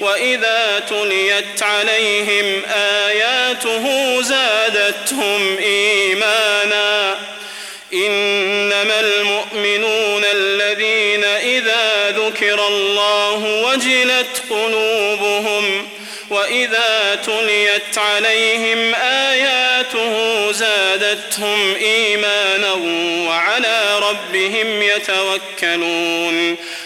وإذا تليت عليهم آياته زادتهم إيمانا. إنما المؤمنون الذين إذا ذكر الله وجلت قلوبهم وإذا تليت عليهم آياته زادتهم إيمانا وعلى ربهم يتوكلون.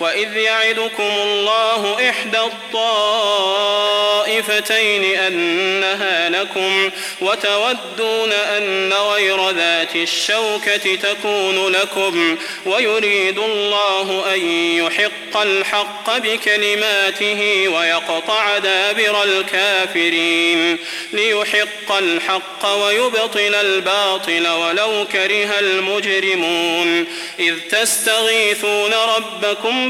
وإذ يعدكم الله إحدى الطائفتين أنها لكم وتودون أن غير ذات الشوكة تكون لكم ويريد الله أن يحق الحق بكلماته ويقطع دابر الكافرين ليحق الحق ويبطل الباطل ولو كره المجرمون إذ تستغيثون ربكم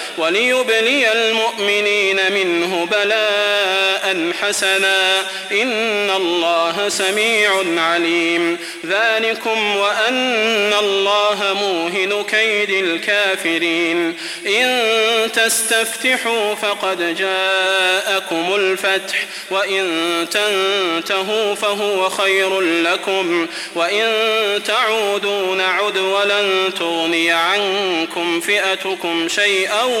وليبلي المؤمنين منه بلاء حسنا. إن الله سميع عليم. ذلكم وأن الله موهن كيد الكافرين. إن تستفتحوا فقد جاءكم الفتح. وإن تنتهوا فهو خير لكم. وإن تعودوا نعد ولن تغني عنكم فئتكم شيئا